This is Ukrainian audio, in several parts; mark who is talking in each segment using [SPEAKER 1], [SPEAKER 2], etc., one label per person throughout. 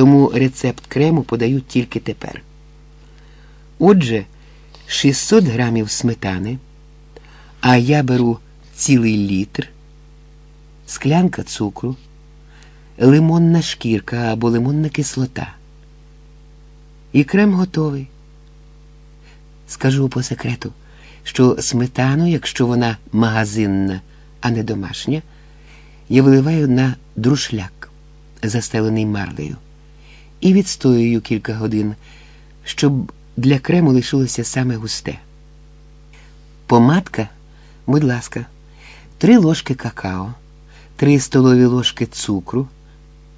[SPEAKER 1] тому рецепт крему подають тільки тепер. Отже, 600 грамів сметани, а я беру цілий літр, склянка цукру, лимонна шкірка або лимонна кислота. І крем готовий. Скажу по секрету, що сметану, якщо вона магазинна, а не домашня, я виливаю на друшляк, застелений марлею, і відстоюю кілька годин, щоб для крему лишилося саме густе. Помадка, будь ласка, три ложки какао, три столові ложки цукру,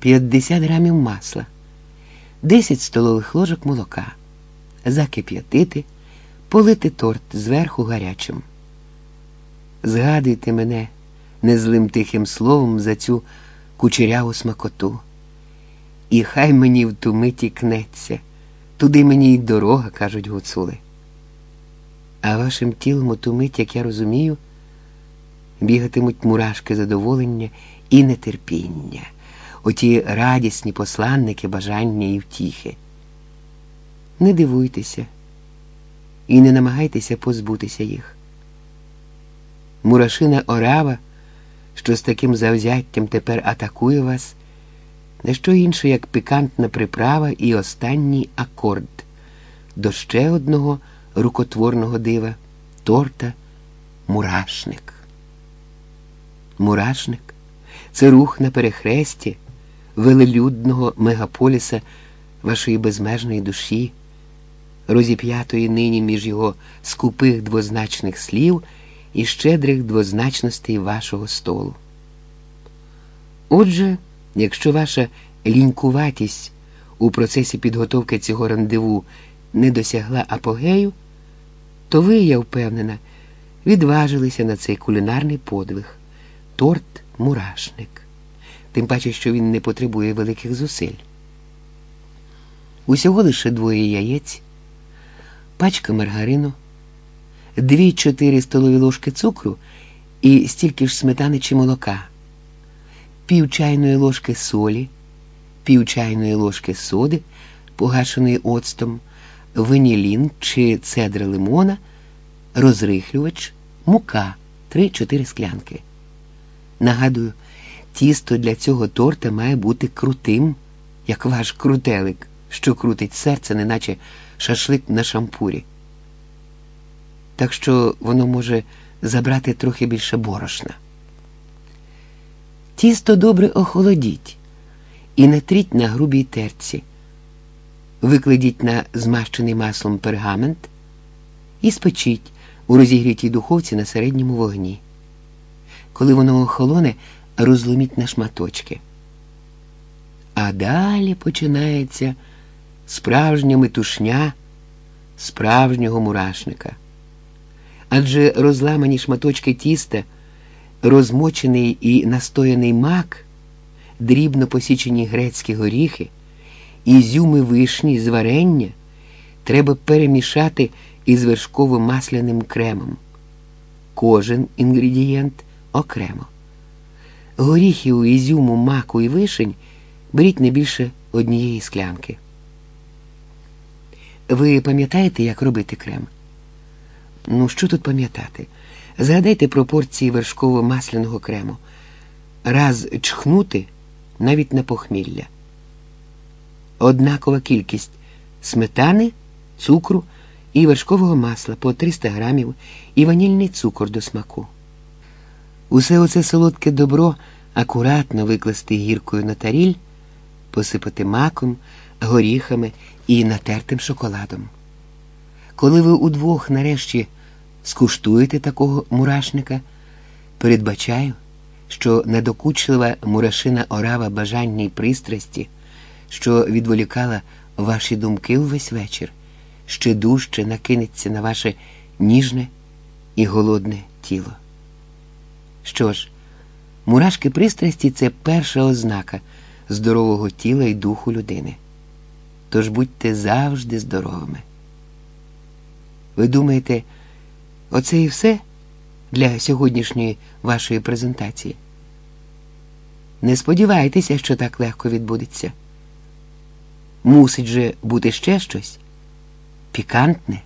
[SPEAKER 1] 50 грамів масла, 10 столових ложок молока, закип'ятити, полити торт зверху гарячим. Згадуйте мене незлим тихим словом за цю кучеряву смакоту. І хай мені в ту миті кнеться, туди мені й дорога, кажуть гуцули. А вашим тілом у ту мить, як я розумію, бігатимуть мурашки задоволення і нетерпіння, оті радісні посланники, бажання і втіхи. Не дивуйтеся і не намагайтеся позбутися їх. Мурашина орава, що з таким завзяттям тепер атакує вас, не що інше, як пікантна приправа і останній акорд до ще одного рукотворного дива торта мурашник. Мурашник це рух на перехресті велелюдного мегаполіса вашої безмежної душі, розіп'ятої нині між його скупих двозначних слів і щедрих двозначностей вашого столу. Отже, якщо ваша лінькуватість у процесі підготовки цього рандеву не досягла апогею, то ви, я впевнена, відважилися на цей кулінарний подвиг. Торт мурашник, тим паче, що він не потребує великих зусиль. Усього лише двоє яєць, пачка маргарину, дві-чотири столові ложки цукру і стільки ж сметани чи молока, пів чайної ложки солі, пів чайної ложки соди, погашеної оцтом, ванілін чи цедра лимона, розрихлювач, мука 3-4 склянки. Нагадую, тісто для цього торта має бути крутим, як ваш крутелик, що крутить серце, неначе шашлик на шампурі. Так що воно може забрати трохи більше борошна. Тісто добре охолодіть і натріть на грубій терці. Викладіть на змащений маслом пергамент і спечіть у розігрітій духовці на середньому вогні. Коли воно охолоне, розломіть на шматочки. А далі починається справжня метушня справжнього мурашника. Адже розламані шматочки тіста, розмочений і настояний мак, дрібно посічені грецькі горіхи, ізюми вишні з варення треба перемішати із вершково-масляним кремом. Кожен інгредієнт окремо. Горіхів, ізюму, маку і вишень беріть не більше однієї склянки. Ви пам'ятаєте, як робити крем? Ну, що тут пам'ятати? Згадайте пропорції вершково-масляного крему. Раз чхнути навіть на похмілля. Однакова кількість сметани, цукру і вершкового масла по 300 грамів і ванільний цукор до смаку. Усе оце солодке добро акуратно викласти гіркою на таріль, посипати маком, горіхами і натертим шоколадом. Коли ви удвох нарешті скуштуєте такого мурашника, передбачаю, що недокучлива мурашина орава бажання й пристрасті, що відволікала ваші думки увесь вечір, ще дужче накинеться на ваше ніжне і голодне тіло. Що ж, мурашки пристрасті це перша ознака здорового тіла і духу людини. Тож будьте завжди здоровими. Ви думаєте, оце і все для сьогоднішньої вашої презентації? Не сподівайтеся, що так легко відбудеться. Мусить же бути ще щось пікантне.